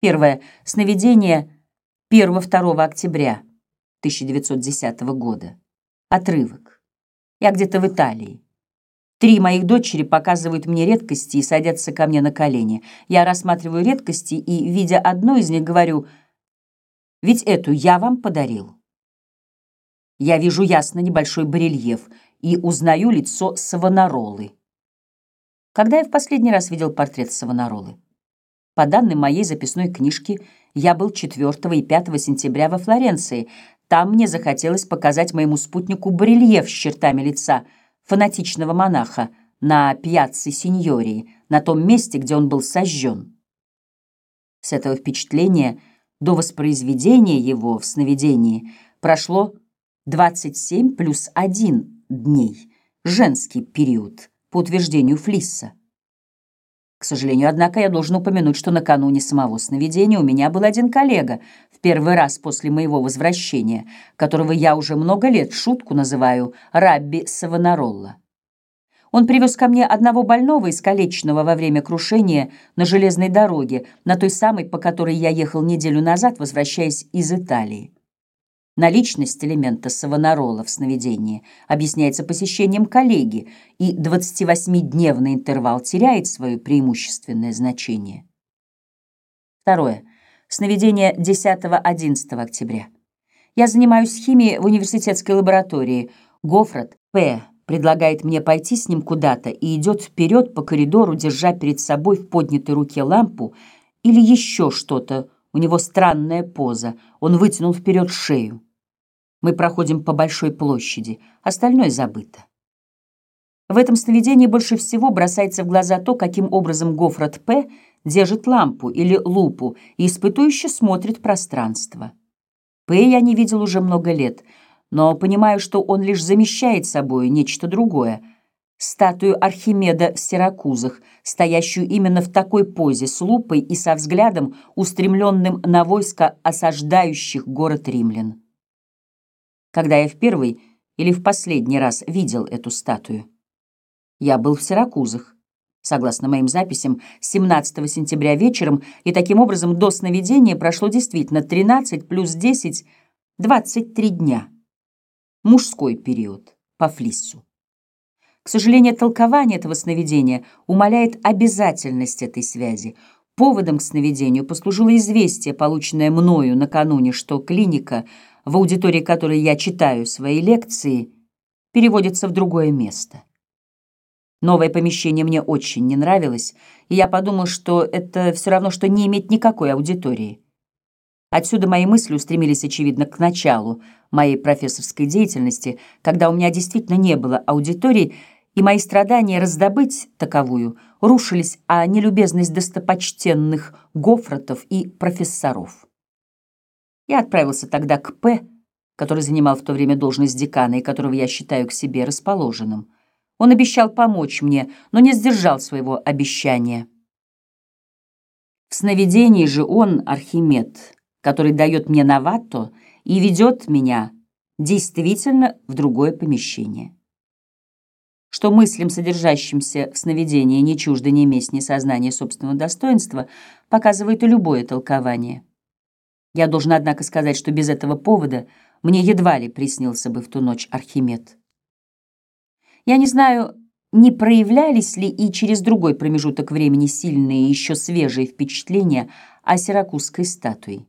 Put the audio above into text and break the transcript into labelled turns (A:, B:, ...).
A: Первое. Сновидение 1-2 октября 1910 года. Отрывок. Я где-то в Италии. Три моих дочери показывают мне редкости и садятся ко мне на колени. Я рассматриваю редкости и, видя одну из них, говорю, «Ведь эту я вам подарил». Я вижу ясно небольшой барельеф и узнаю лицо Савонаролы. Когда я в последний раз видел портрет Савонаролы? По данным моей записной книжки, я был 4 и 5 сентября во Флоренции. Там мне захотелось показать моему спутнику барельеф с чертами лица фанатичного монаха на пьяцца Синьории, на том месте, где он был сожжен. С этого впечатления до воспроизведения его в сновидении прошло 27 плюс 1 дней, женский период, по утверждению Флисса. К сожалению, однако, я должен упомянуть, что накануне самого сновидения у меня был один коллега, в первый раз после моего возвращения, которого я уже много лет шутку называю Рабби Савонаролла. Он привез ко мне одного больного, искалеченного во время крушения на железной дороге, на той самой, по которой я ехал неделю назад, возвращаясь из Италии. Наличность элемента Савонарола в сновидении объясняется посещением коллеги, и 28-дневный интервал теряет свое преимущественное значение. Второе. Сновидение 10-11 октября. Я занимаюсь химией в университетской лаборатории. Гофрат П. предлагает мне пойти с ним куда-то и идет вперед по коридору, держа перед собой в поднятой руке лампу или еще что-то. У него странная поза. Он вытянул вперед шею. Мы проходим по большой площади, остальное забыто. В этом сновидении больше всего бросается в глаза то, каким образом Гофрат П. держит лампу или лупу и испытующе смотрит пространство. П. я не видел уже много лет, но понимаю, что он лишь замещает собой нечто другое — статую Архимеда в Сиракузах, стоящую именно в такой позе, с лупой и со взглядом, устремленным на войско осаждающих город римлян когда я в первый или в последний раз видел эту статую. Я был в Сиракузах, согласно моим записям, 17 сентября вечером, и таким образом до сновидения прошло действительно 13 плюс 10 — 23 дня. Мужской период, по флиссу. К сожалению, толкование этого сновидения умаляет обязательность этой связи. Поводом к сновидению послужило известие, полученное мною накануне, что клиника — в аудитории которой я читаю свои лекции, переводится в другое место. Новое помещение мне очень не нравилось, и я подумал, что это все равно, что не иметь никакой аудитории. Отсюда мои мысли устремились, очевидно, к началу моей профессорской деятельности, когда у меня действительно не было аудитории, и мои страдания раздобыть таковую рушились о нелюбезность достопочтенных гофротов и профессоров. Я отправился тогда к П., который занимал в то время должность декана и которого я считаю к себе расположенным. Он обещал помочь мне, но не сдержал своего обещания. В сновидении же он, Архимед, который дает мне новато и ведет меня действительно в другое помещение. Что мыслям, содержащимся в сновидении, не чуждо ни месть, ни сознание собственного достоинства, показывает и любое толкование. Я должен, однако, сказать, что без этого повода мне едва ли приснился бы в ту ночь Архимед. Я не знаю, не проявлялись ли и через другой промежуток времени сильные, еще свежие впечатления о сиракузской статуе.